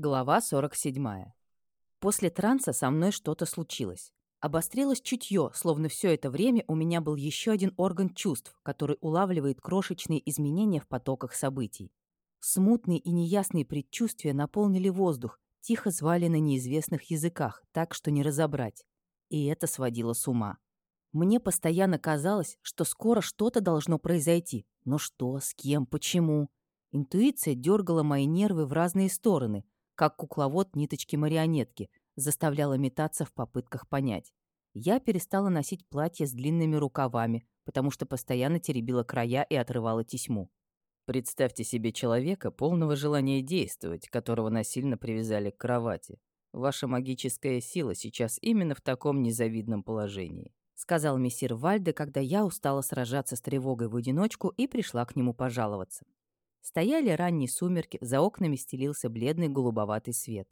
Глава 47. После транса со мной что-то случилось. Обострилось чутье, словно все это время у меня был еще один орган чувств, который улавливает крошечные изменения в потоках событий. Смутные и неясные предчувствия наполнили воздух, тихо звали на неизвестных языках, так что не разобрать. И это сводило с ума. Мне постоянно казалось, что скоро что-то должно произойти. Но что, с кем, почему? Интуиция дергала мои нервы в разные стороны — как кукловод ниточки-марионетки, заставляла метаться в попытках понять. Я перестала носить платье с длинными рукавами, потому что постоянно теребила края и отрывала тесьму. Представьте себе человека, полного желания действовать, которого насильно привязали к кровати. Ваша магическая сила сейчас именно в таком незавидном положении», — сказал мессир Вальде, когда я устала сражаться с тревогой в одиночку и пришла к нему пожаловаться. Стояли ранние сумерки, за окнами стелился бледный голубоватый свет.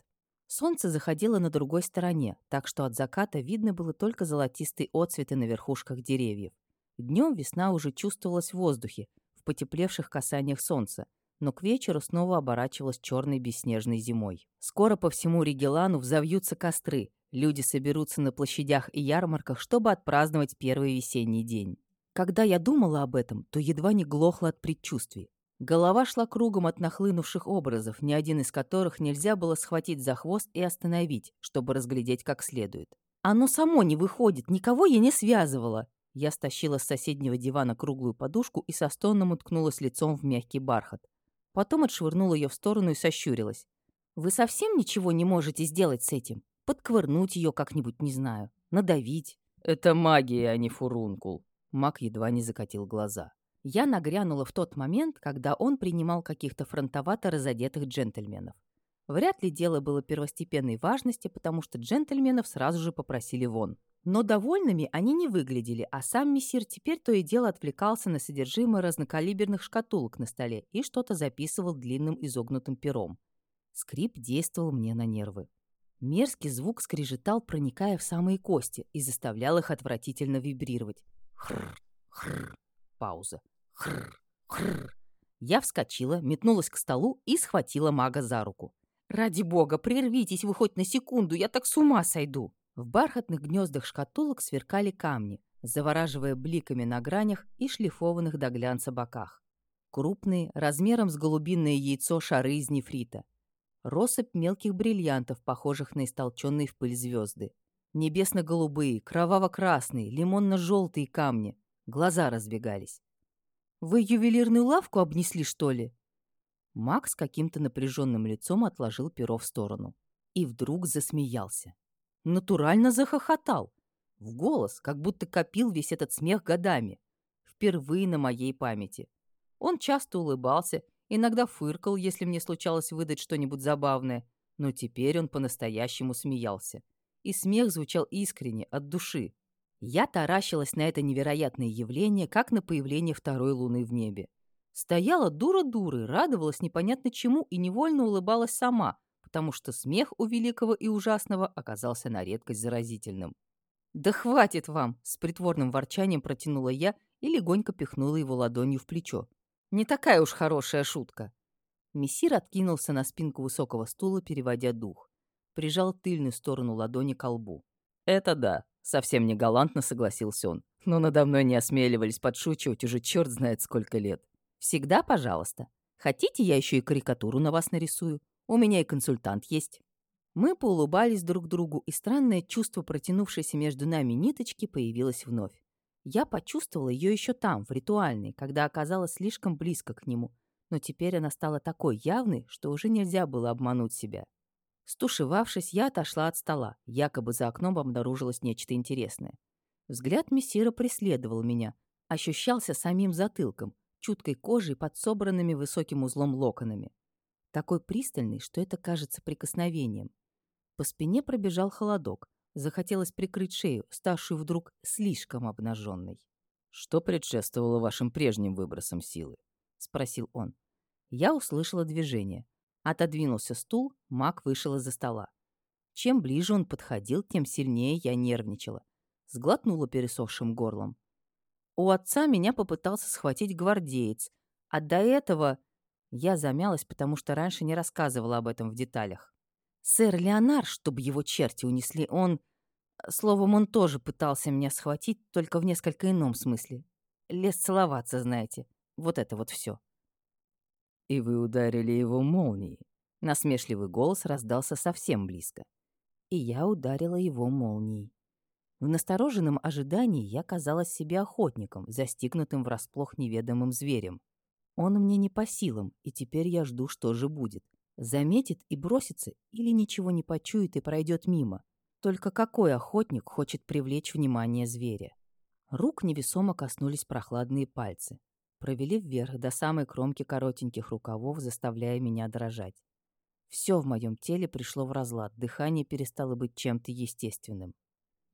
Солнце заходило на другой стороне, так что от заката видно было только золотистые отцветы на верхушках деревьев. Днем весна уже чувствовалась в воздухе, в потеплевших касаниях солнца, но к вечеру снова оборачивалась черной бесснежной зимой. Скоро по всему Ригелану взовьются костры, люди соберутся на площадях и ярмарках, чтобы отпраздновать первый весенний день. Когда я думала об этом, то едва не глохла от предчувствий. Голова шла кругом от нахлынувших образов, ни один из которых нельзя было схватить за хвост и остановить, чтобы разглядеть как следует. «Оно само не выходит, никого я не связывала!» Я стащила с соседнего дивана круглую подушку и со стоном уткнулась лицом в мягкий бархат. Потом отшвырнула ее в сторону и сощурилась. «Вы совсем ничего не можете сделать с этим? Подковырнуть ее как-нибудь, не знаю. Надавить?» «Это магия, а не фурункул». Маг едва не закатил глаза. Я нагрянула в тот момент, когда он принимал каких-то фронтовато разодетых джентльменов. Вряд ли дело было первостепенной важности, потому что джентльменов сразу же попросили вон. Но довольными они не выглядели, а сам мессир теперь то и дело отвлекался на содержимое разнокалиберных шкатулок на столе и что-то записывал длинным изогнутым пером. Скрип действовал мне на нервы. Мерзкий звук скрежетал, проникая в самые кости, и заставлял их отвратительно вибрировать. Хрр, хрр. Пауза. Хрр, хрр. Я вскочила, метнулась к столу и схватила мага за руку. «Ради бога, прервитесь вы хоть на секунду, я так с ума сойду!» В бархатных гнездах шкатулок сверкали камни, завораживая бликами на гранях и шлифованных до глянца боках. Крупные, размером с голубиное яйцо шары из нефрита. Россыпь мелких бриллиантов, похожих на истолченные в пыль звезды. Небесно-голубые, кроваво-красные, лимонно-желтые камни. Глаза разбегались. Вы ювелирную лавку обнесли, что ли?» Макс каким-то напряженным лицом отложил перо в сторону. И вдруг засмеялся. Натурально захохотал. В голос, как будто копил весь этот смех годами. Впервые на моей памяти. Он часто улыбался, иногда фыркал, если мне случалось выдать что-нибудь забавное, но теперь он по-настоящему смеялся. И смех звучал искренне, от души. Я таращилась на это невероятное явление, как на появление второй луны в небе. Стояла дура дурой, радовалась непонятно чему и невольно улыбалась сама, потому что смех у великого и ужасного оказался на редкость заразительным. «Да хватит вам!» — с притворным ворчанием протянула я и легонько пихнула его ладонью в плечо. «Не такая уж хорошая шутка!» Мессир откинулся на спинку высокого стула, переводя дух. Прижал тыльную сторону ладони к лбу. «Это да», Совсем не галантно согласился он. Но надо мной не осмеливались подшучивать уже черт знает сколько лет. Всегда пожалуйста. Хотите, я еще и карикатуру на вас нарисую? У меня и консультант есть. Мы поулыбались друг другу, и странное чувство, протянувшееся между нами ниточки, появилось вновь. Я почувствовала ее еще там, в ритуальной, когда оказалась слишком близко к нему. Но теперь она стала такой явной, что уже нельзя было обмануть себя. Стушевавшись, я отошла от стола. Якобы за окном обнаружилось нечто интересное. Взгляд мессира преследовал меня. Ощущался самим затылком, чуткой кожей под собранными высоким узлом локонами. Такой пристальный, что это кажется прикосновением. По спине пробежал холодок. Захотелось прикрыть шею, ставшую вдруг слишком обнаженной. «Что предшествовало вашим прежним выбросам силы?» — спросил он. Я услышала движение. Отодвинулся стул, маг вышел из-за стола. Чем ближе он подходил, тем сильнее я нервничала. Сглотнула пересохшим горлом. У отца меня попытался схватить гвардеец, а до этого... Я замялась, потому что раньше не рассказывала об этом в деталях. Сэр Леонар, чтобы его черти унесли, он... Словом, он тоже пытался меня схватить, только в несколько ином смысле. Лез целоваться, знаете. Вот это вот все. «И вы ударили его молнией?» Насмешливый голос раздался совсем близко. И я ударила его молнией. В настороженном ожидании я казалась себе охотником, застигнутым врасплох неведомым зверем. Он мне не по силам, и теперь я жду, что же будет. Заметит и бросится, или ничего не почует и пройдет мимо. Только какой охотник хочет привлечь внимание зверя? Рук невесомо коснулись прохладные пальцы. Провели вверх до самой кромки коротеньких рукавов, заставляя меня дрожать. Все в моем теле пришло в разлад, дыхание перестало быть чем-то естественным.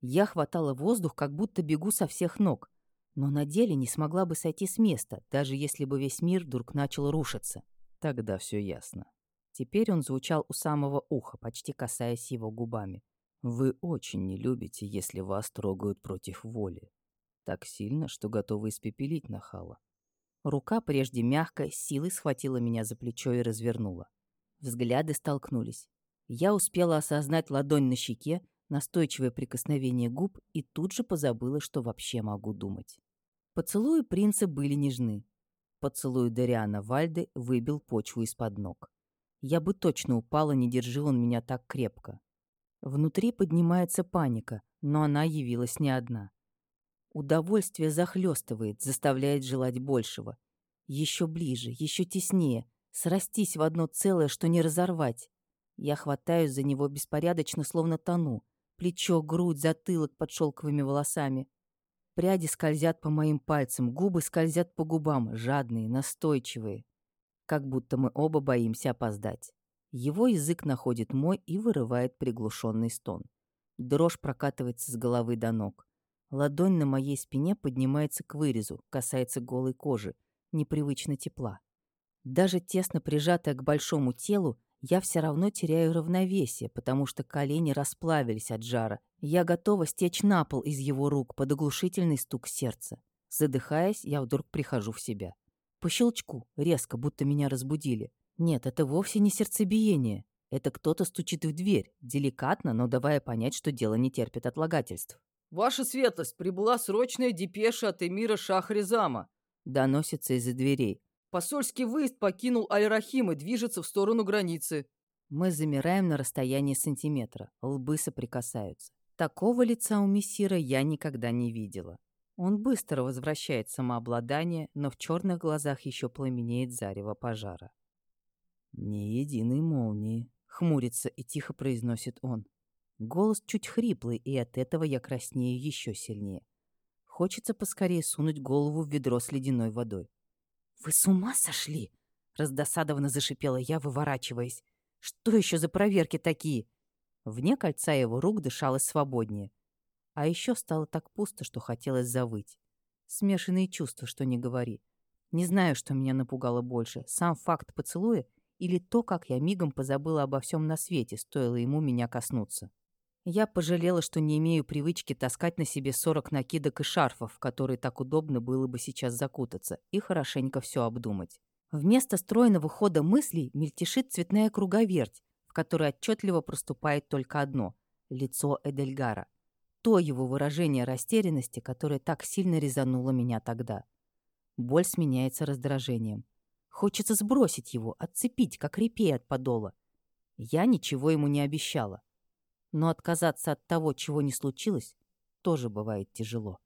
Я хватала воздух, как будто бегу со всех ног, но на деле не смогла бы сойти с места, даже если бы весь мир вдруг начал рушиться. Тогда все ясно. Теперь он звучал у самого уха, почти касаясь его губами. «Вы очень не любите, если вас трогают против воли. Так сильно, что готовы испепелить нахала». Рука, прежде мягкая, силой схватила меня за плечо и развернула. Взгляды столкнулись. Я успела осознать ладонь на щеке, настойчивое прикосновение губ и тут же позабыла, что вообще могу думать. Поцелуи принца были нежны. Поцелуй Дариана Вальды выбил почву из-под ног. Я бы точно упала, не держи он меня так крепко. Внутри поднимается паника, но она явилась не одна. Удовольствие захлестывает, заставляет желать большего. Еще ближе, еще теснее, срастись в одно целое, что не разорвать. Я хватаюсь за него беспорядочно, словно тону. Плечо, грудь, затылок под шелковыми волосами. Пряди скользят по моим пальцам, губы скользят по губам, жадные, настойчивые. Как будто мы оба боимся опоздать. Его язык находит мой и вырывает приглушенный стон. Дрожь прокатывается с головы до ног. Ладонь на моей спине поднимается к вырезу, касается голой кожи, непривычно тепла. Даже тесно прижатая к большому телу, я все равно теряю равновесие, потому что колени расплавились от жара. Я готова стечь на пол из его рук под оглушительный стук сердца. Задыхаясь, я вдруг прихожу в себя. По щелчку, резко, будто меня разбудили. Нет, это вовсе не сердцебиение. Это кто-то стучит в дверь, деликатно, но давая понять, что дело не терпит отлагательств. «Ваша светлость, прибыла срочная депеша от эмира Шахризама», доносится из-за дверей. Посольский выезд покинул Аль-Рахим и движется в сторону границы. Мы замираем на расстоянии сантиметра, лбы соприкасаются. Такого лица у мессира я никогда не видела. Он быстро возвращает самообладание, но в черных глазах еще пламенеет зарево пожара. «Ни единой молнии», — хмурится и тихо произносит он. Голос чуть хриплый, и от этого я краснею еще сильнее. Хочется поскорее сунуть голову в ведро с ледяной водой. «Вы с ума сошли?» — раздосадованно зашипела я, выворачиваясь. «Что еще за проверки такие?» Вне кольца его рук дышалось свободнее. А еще стало так пусто, что хотелось завыть. Смешанные чувства, что не говори. Не знаю, что меня напугало больше, сам факт поцелуя или то, как я мигом позабыла обо всем на свете, стоило ему меня коснуться. Я пожалела, что не имею привычки таскать на себе сорок накидок и шарфов, которые так удобно было бы сейчас закутаться, и хорошенько все обдумать. Вместо стройного хода мыслей мельтешит цветная круговерть, в которой отчетливо проступает только одно — лицо Эдельгара. То его выражение растерянности, которое так сильно резануло меня тогда. Боль сменяется раздражением. Хочется сбросить его, отцепить, как репей от подола. Я ничего ему не обещала. Но отказаться от того, чего не случилось, тоже бывает тяжело.